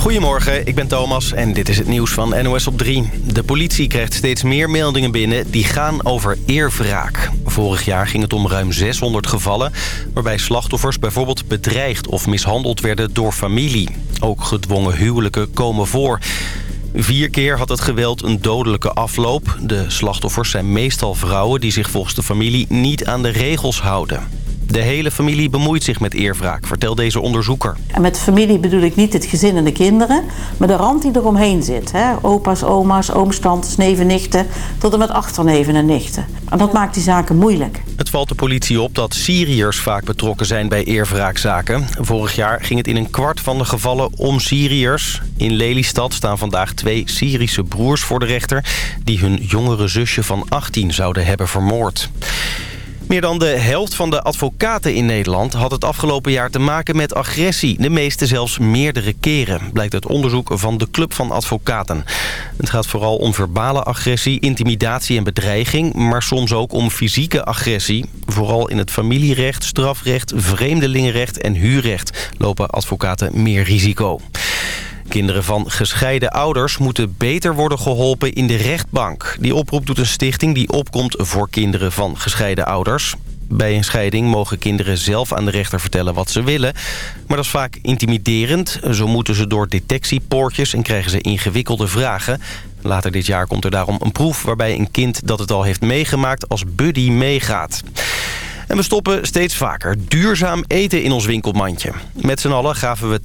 Goedemorgen, ik ben Thomas en dit is het nieuws van NOS op 3. De politie krijgt steeds meer meldingen binnen die gaan over eerwraak. Vorig jaar ging het om ruim 600 gevallen... waarbij slachtoffers bijvoorbeeld bedreigd of mishandeld werden door familie. Ook gedwongen huwelijken komen voor... Vier keer had het geweld een dodelijke afloop. De slachtoffers zijn meestal vrouwen die zich volgens de familie niet aan de regels houden. De hele familie bemoeit zich met eerwraak, vertelt deze onderzoeker. En met familie bedoel ik niet het gezin en de kinderen, maar de rand die eromheen zit. Hè? Opa's, oma's, ooms, tantes, neven, nichten, tot en met achterneven en nichten. En dat maakt die zaken moeilijk. Het valt de politie op dat Syriërs vaak betrokken zijn bij eerwraakzaken. Vorig jaar ging het in een kwart van de gevallen om Syriërs. In Lelystad staan vandaag twee Syrische broers voor de rechter... die hun jongere zusje van 18 zouden hebben vermoord. Meer dan de helft van de advocaten in Nederland had het afgelopen jaar te maken met agressie. De meeste zelfs meerdere keren, blijkt uit onderzoek van de Club van Advocaten. Het gaat vooral om verbale agressie, intimidatie en bedreiging... maar soms ook om fysieke agressie. Vooral in het familierecht, strafrecht, vreemdelingenrecht en huurrecht... lopen advocaten meer risico. Kinderen van gescheiden ouders moeten beter worden geholpen in de rechtbank. Die oproep doet een stichting die opkomt voor kinderen van gescheiden ouders. Bij een scheiding mogen kinderen zelf aan de rechter vertellen wat ze willen. Maar dat is vaak intimiderend. Zo moeten ze door detectiepoortjes en krijgen ze ingewikkelde vragen. Later dit jaar komt er daarom een proef waarbij een kind dat het al heeft meegemaakt als buddy meegaat. En we stoppen steeds vaker duurzaam eten in ons winkelmandje. Met z'n allen gaven we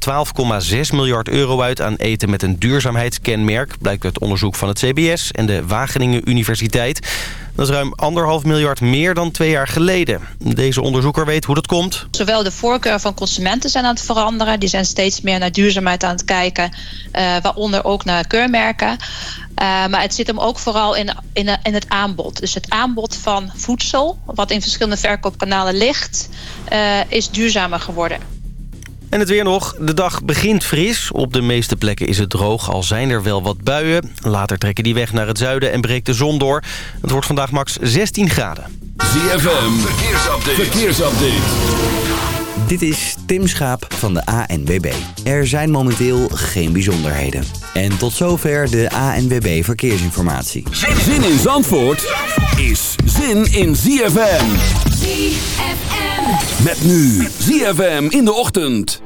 12,6 miljard euro uit aan eten met een duurzaamheidskenmerk... blijkt uit onderzoek van het CBS en de Wageningen Universiteit. Dat is ruim anderhalf miljard meer dan twee jaar geleden. Deze onderzoeker weet hoe dat komt. Zowel de voorkeur van consumenten zijn aan het veranderen. Die zijn steeds meer naar duurzaamheid aan het kijken. Uh, waaronder ook naar keurmerken. Uh, maar het zit hem ook vooral in, in, in, het aanbod. Dus het aanbod van voedsel, wat in verschillende verkoopkanalen ligt, uh, is duurzamer geworden. En het weer nog. De dag begint fris. Op de meeste plekken is het droog, al zijn er wel wat buien. Later trekken die weg naar het zuiden en breekt de zon door. Het wordt vandaag max 16 graden. ZFM, verkeersupdate. verkeersupdate. Dit is Tim Schaap van de ANWB. Er zijn momenteel geen bijzonderheden. En tot zover de ANWB Verkeersinformatie. Zin in Zandvoort is zin in ZFM. ZFM. Met nu ZFM in de ochtend.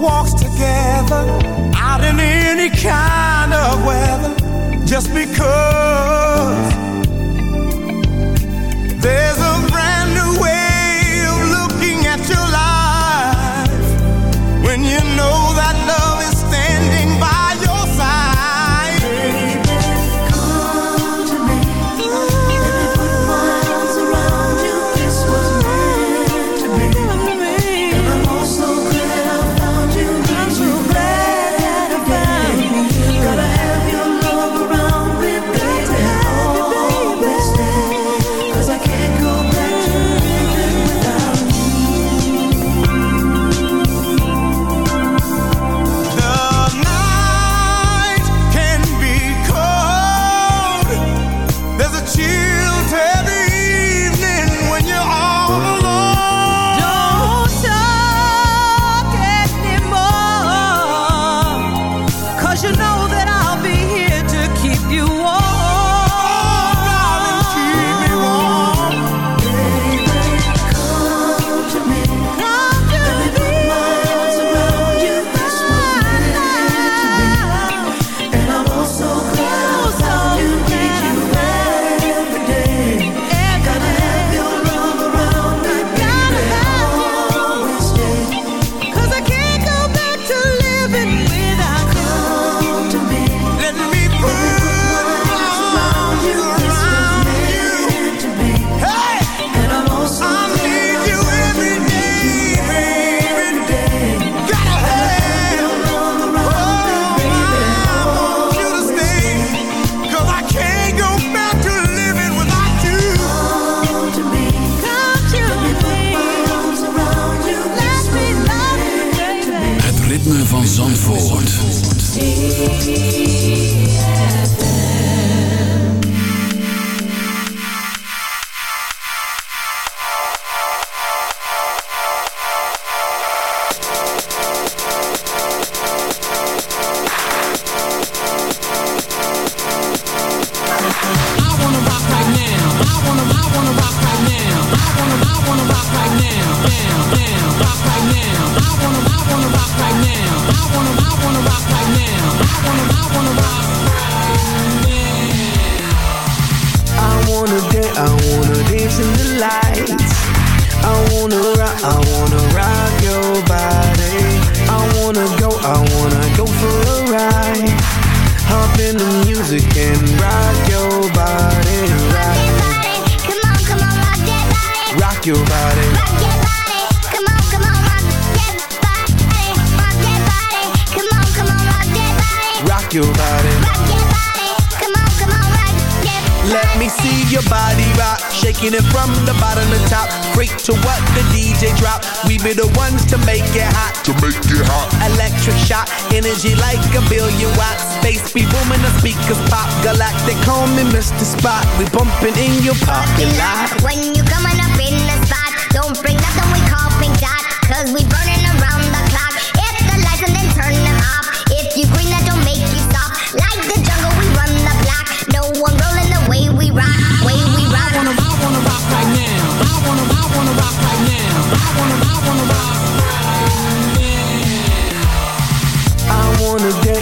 walks together out in any kind of weather just because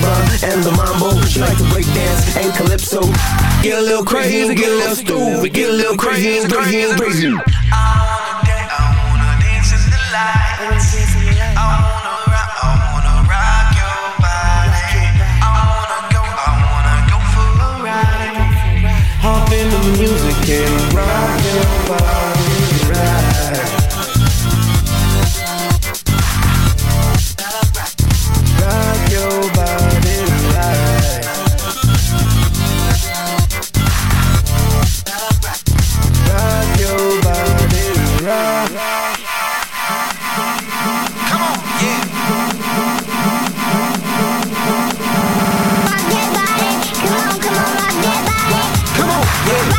samba and the mambo. She like to break dance and calypso. Get a little crazy, get a little stupid, get a little crazy, crazy, crazy. Hop in the light I wanna rock, I wanna rock your body I wanna go, I wanna go for a ride Hoppin' the music and rock your body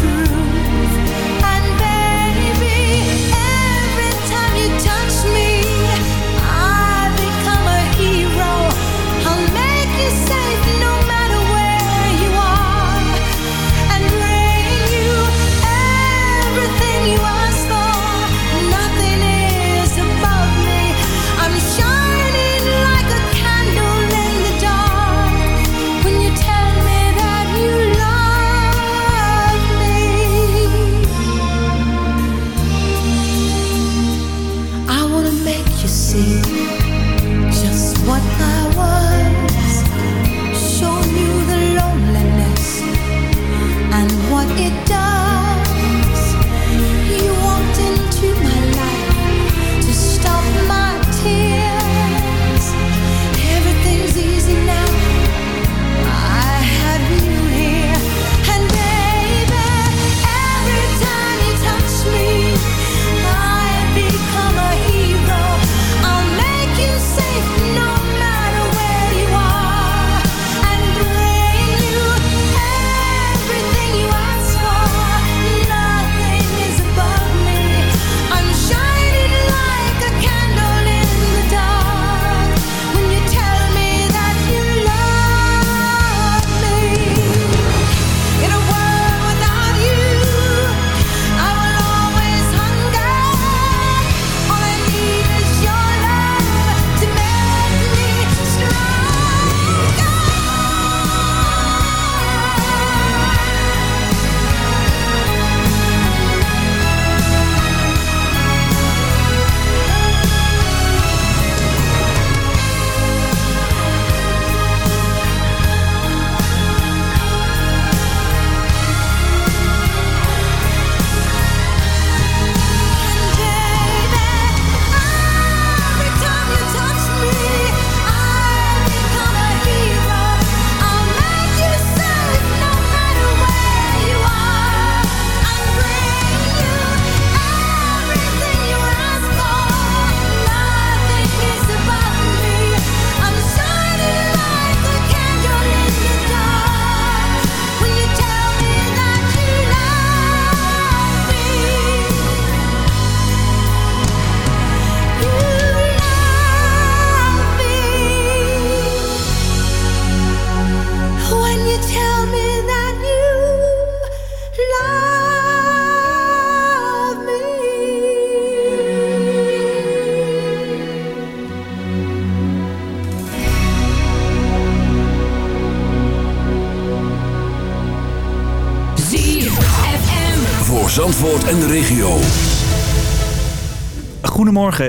through.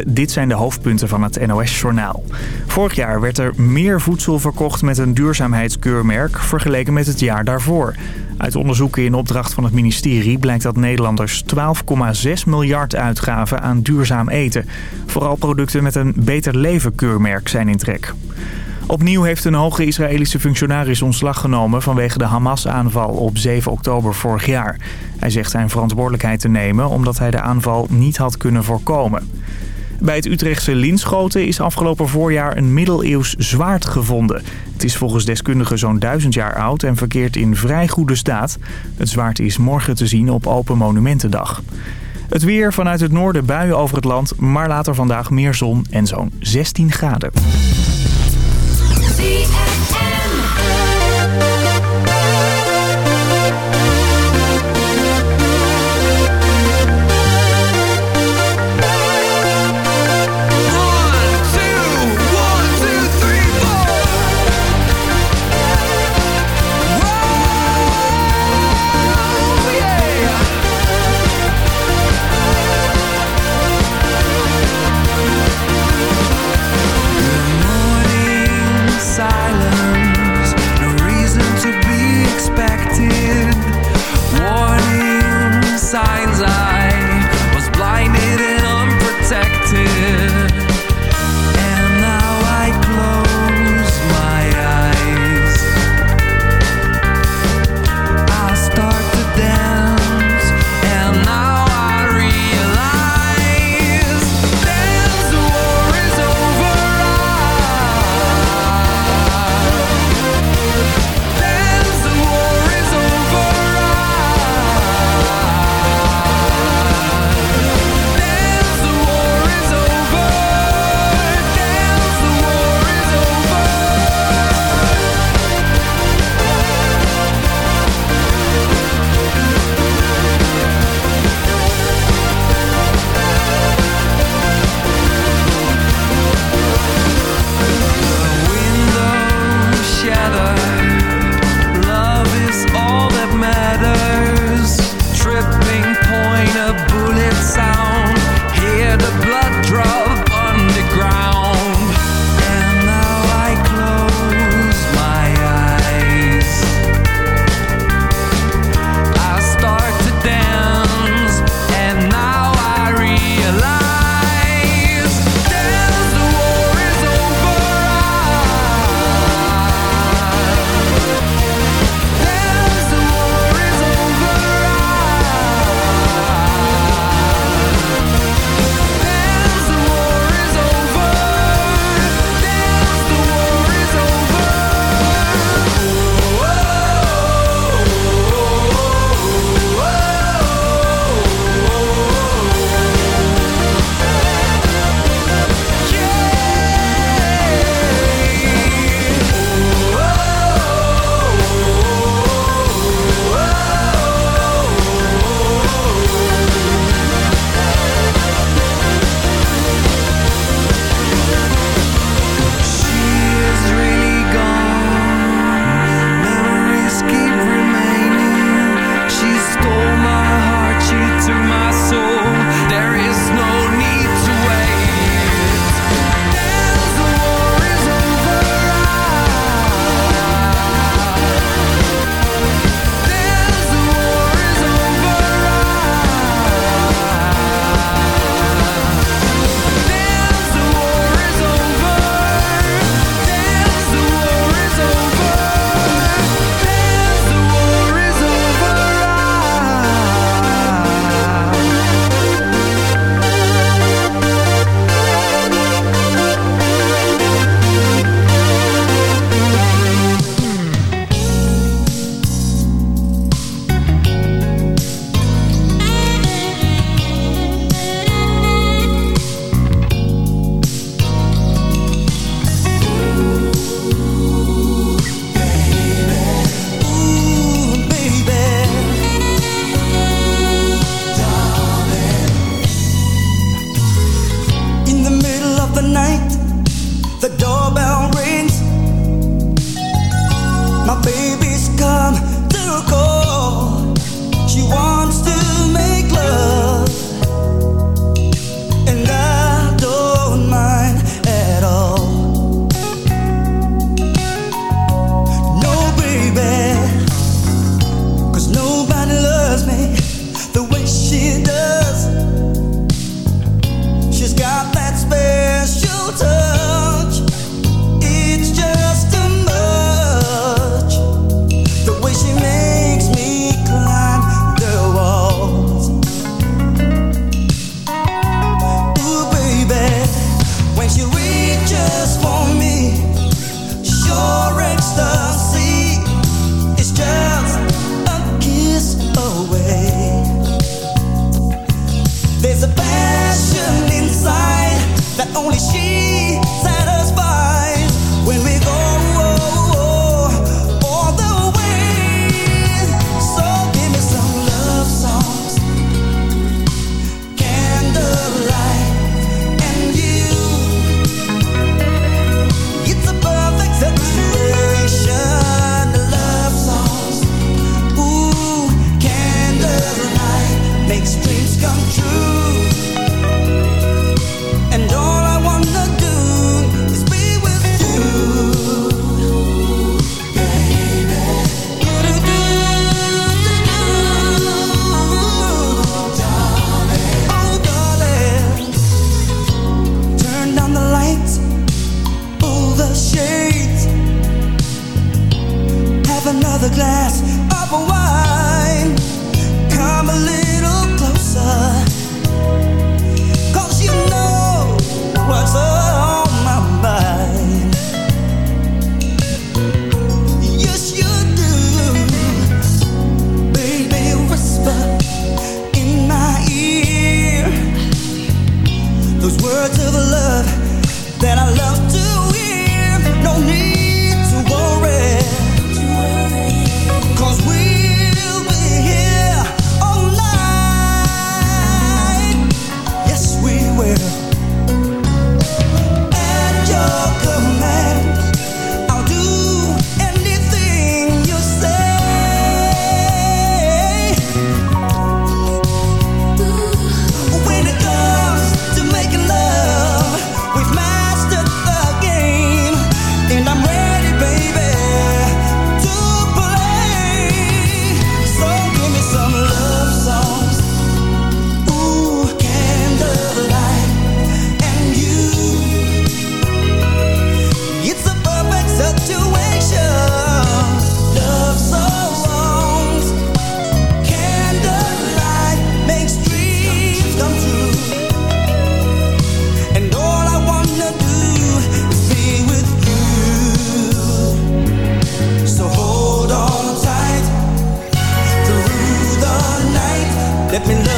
Dit zijn de hoofdpunten van het NOS-journaal. Vorig jaar werd er meer voedsel verkocht met een duurzaamheidskeurmerk vergeleken met het jaar daarvoor. Uit onderzoeken in opdracht van het ministerie blijkt dat Nederlanders 12,6 miljard uitgaven aan duurzaam eten. Vooral producten met een beter leven keurmerk zijn in trek. Opnieuw heeft een hoge Israëlische functionaris ontslag genomen vanwege de Hamas-aanval op 7 oktober vorig jaar. Hij zegt zijn verantwoordelijkheid te nemen omdat hij de aanval niet had kunnen voorkomen. Bij het Utrechtse Linschoten is afgelopen voorjaar een middeleeuws zwaard gevonden. Het is volgens deskundigen zo'n duizend jaar oud en verkeert in vrij goede staat. Het zwaard is morgen te zien op Open Monumentendag. Het weer vanuit het noorden buien over het land, maar later vandaag meer zon en zo'n 16 graden. Let me know.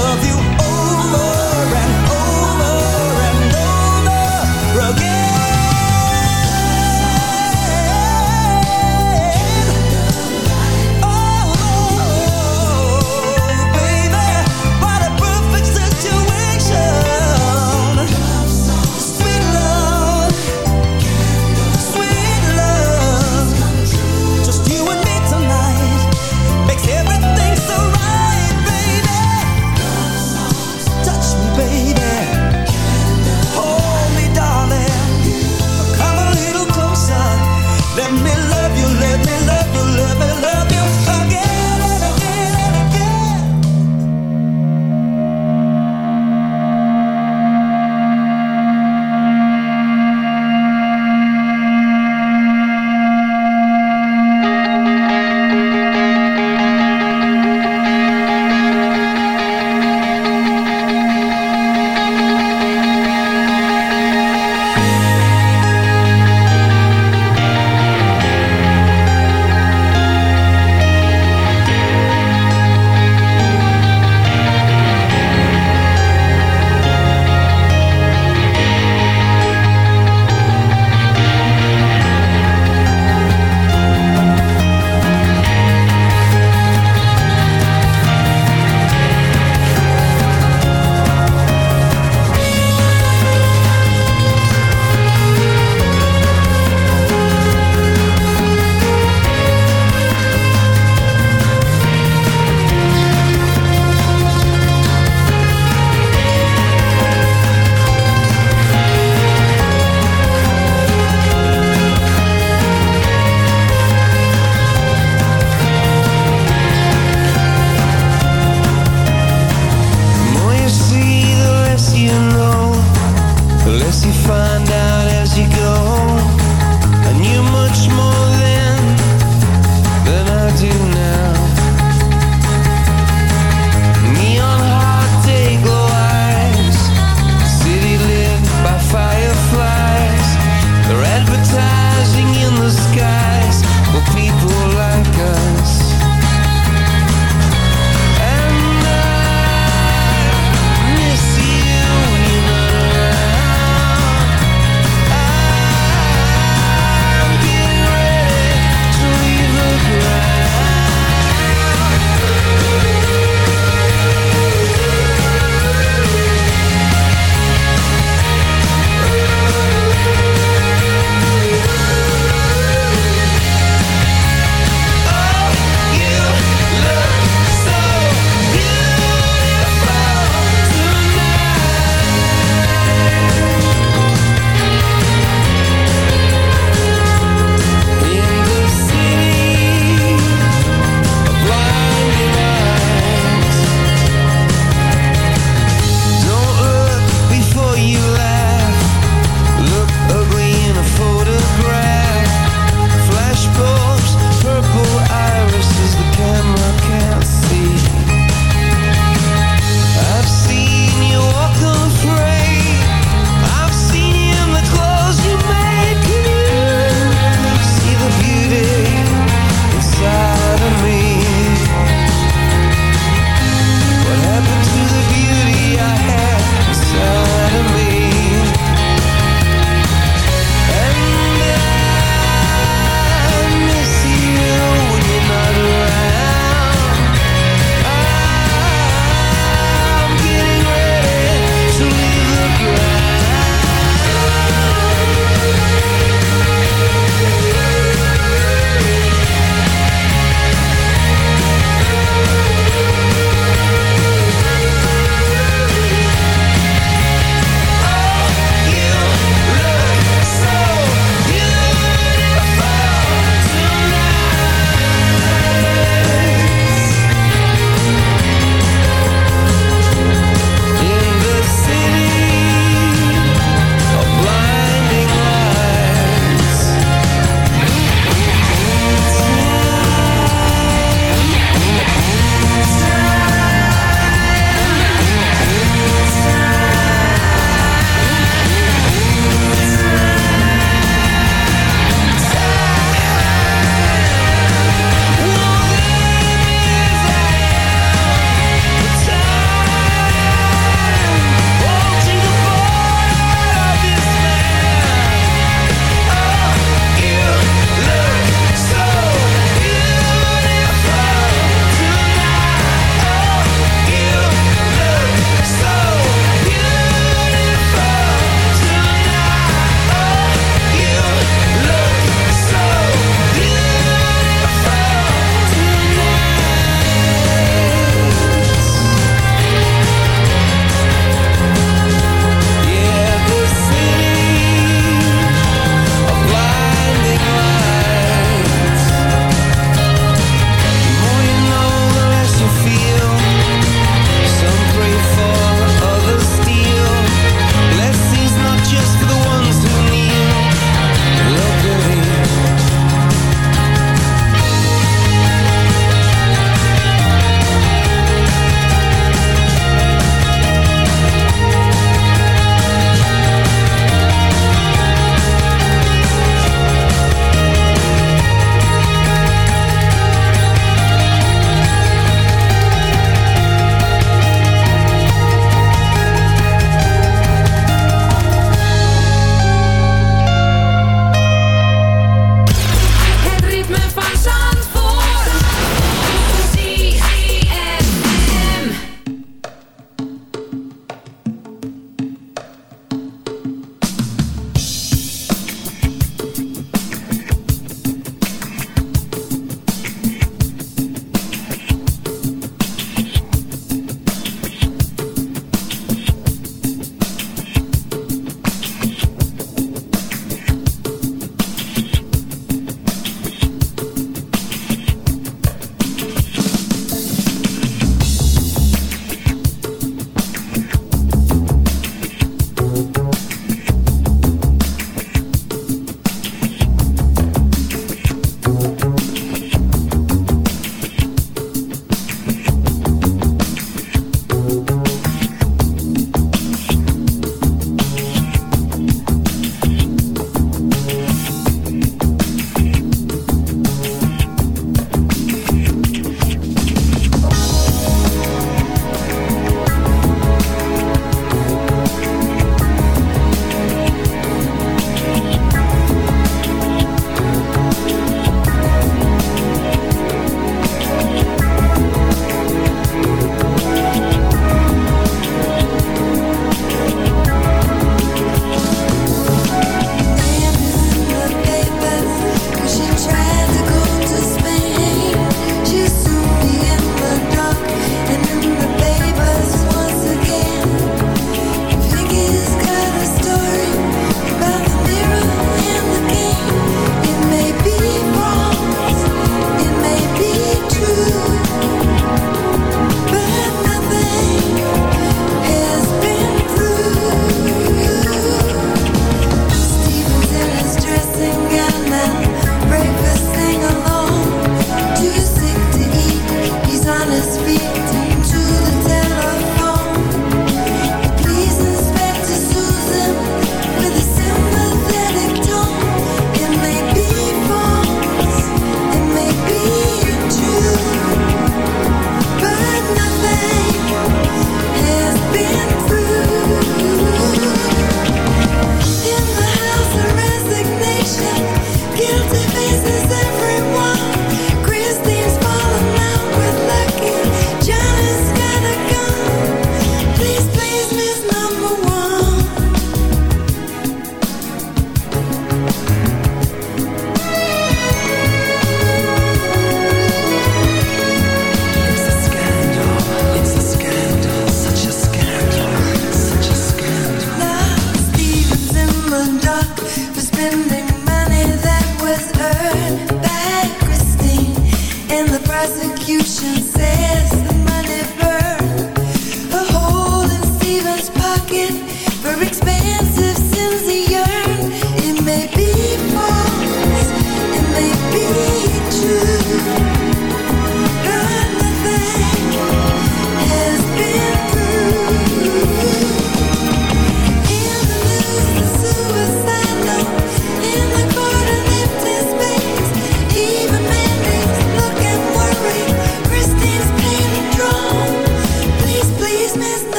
prosecution said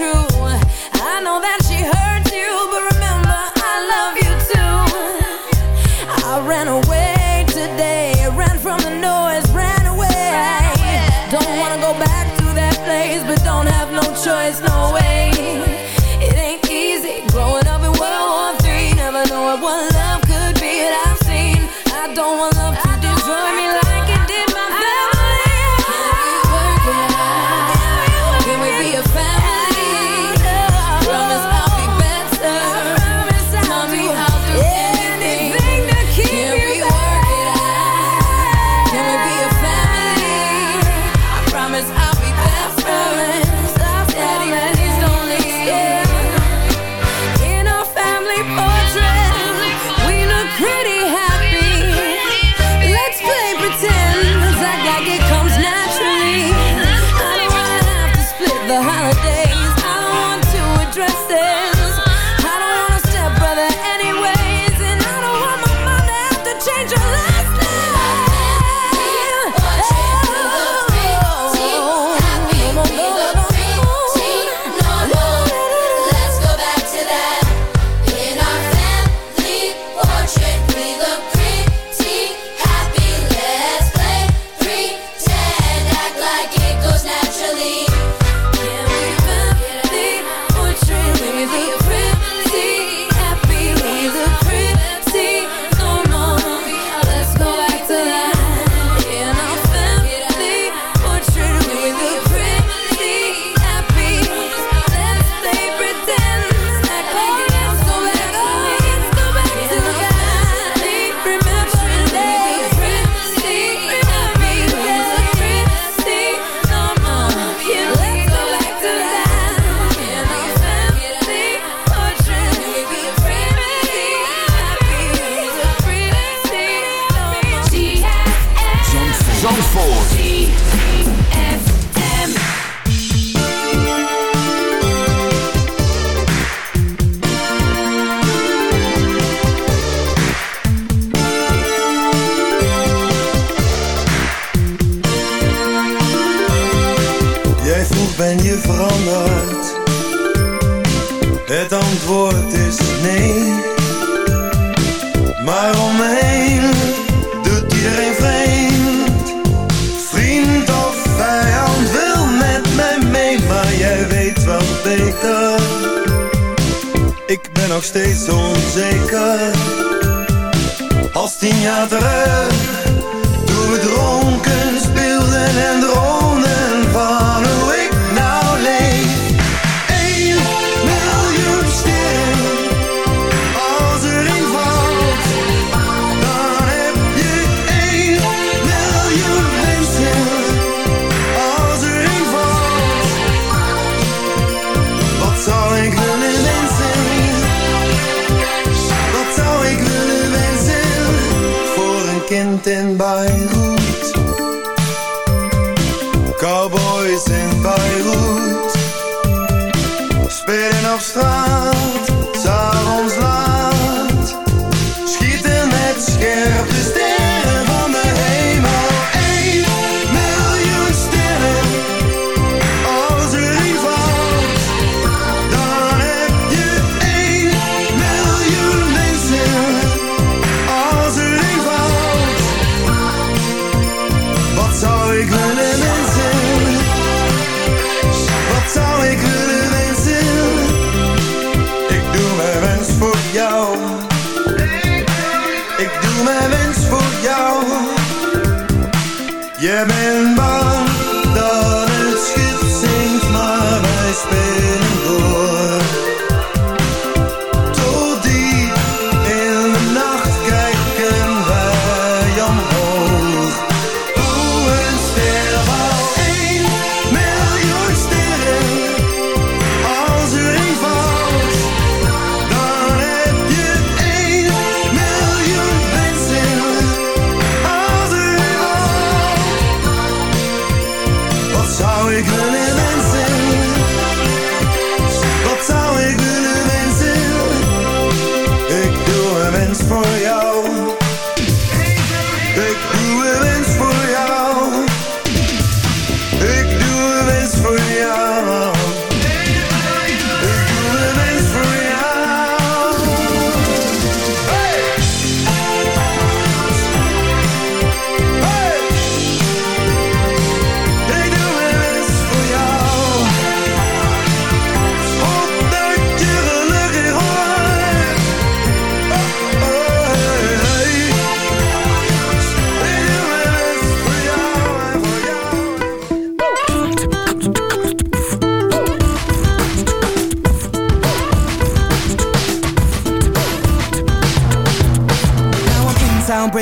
true.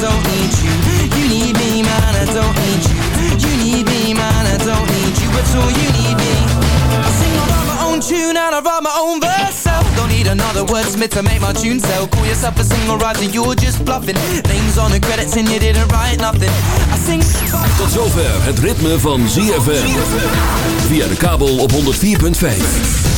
don't need you. You need me, man, you. Need me, man, I don't need you sing, my own tune own don't need another to make my tune you're just on the credits and nothing. Tot zover het ritme van ZFM. Via de kabel op 104.5.